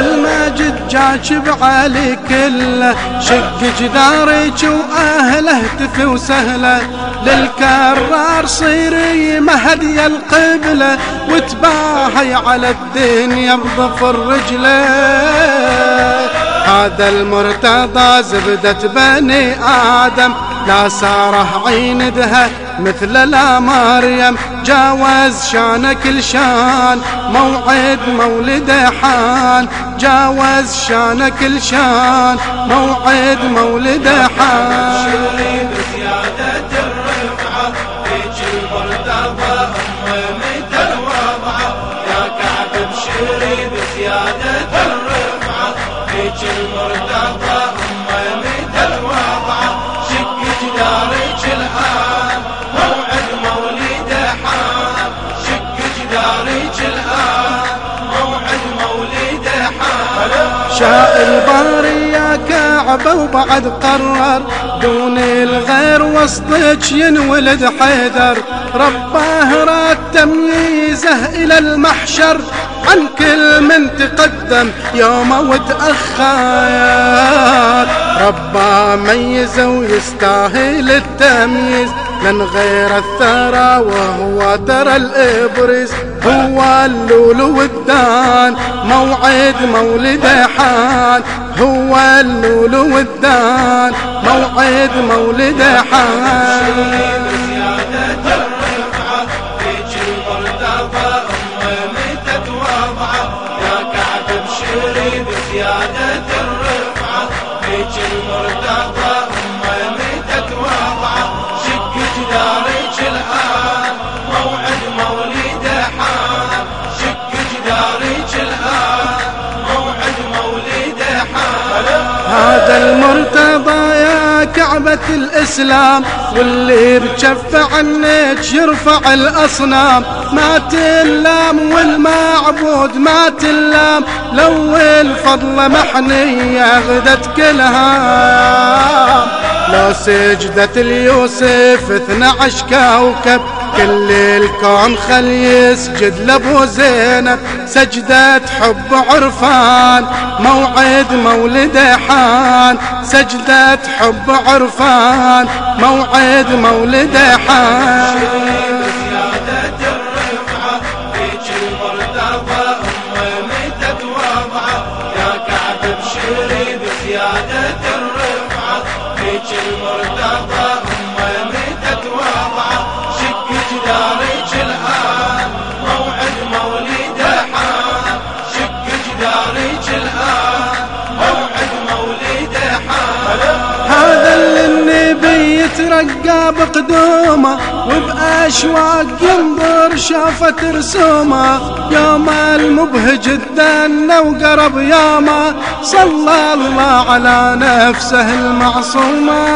الماجد جاك بعلي كله شق جدارك وأهله تفي وسهله. للكرار صيري مهدي القبله وتباهي على الدنيا بظفر رجله هذا المرتضى زبدة بني آدم لا ساره عين دها مثل لا مريم جاوز شان كل شان. موعد مولد حان جاوز شان كل شان. موعد مولد حان. بزيادة الرفعة هيج المرتضى أم متى الوضعة يا كعب بشري شاء الباري يا كعبة وبعد قرر. دون الغير وسطك ينولد حيدر. رباه راد تمييزه إلى المحشر. عن كل من تقدم يوم وتأخر. رباه ميزه ويستاهل التمييز. من غير الثرى وهو ترى الإبرز هو اللول والدان موعد مولد حان. هو اللول والدان موعد مولد حان. بزيادة الرفعة هيج المرتضى أم متى وضعه يا كعب بشري المرتضى يا كعبة الإسلام واللي بجف عنك يرفع الأصنام. ما تلام والمعبود ما تلام لو الفضل محنية غدت كلها. لو سجدت اليوسف اثنى عشر كوكب كل الكون خل يسجد لأبو زينب سجدة حب عرفان موعد مولد حان. سجدة حب عرفان موعد مولد حان. بزيادة الرفعة هيج المرتضى. يترقى بقدومه وبأشواق ينظر شافت رسومه. يوم المبهج الدنا وقرب يومه صلى الله على نفسه المعصومة.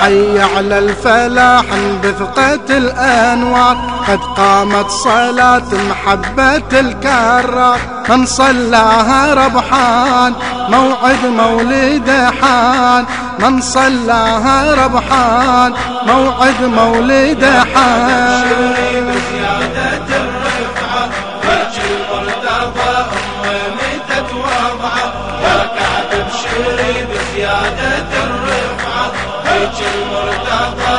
حي على الفلاح بثقة الأنوار. قد قامت صلاة محبة الكرار من صلاها ربحان. موعد مولد حان. من صلاها ربحان. موعد مولد حان. بزيادة. الرفعة هيج المرتضى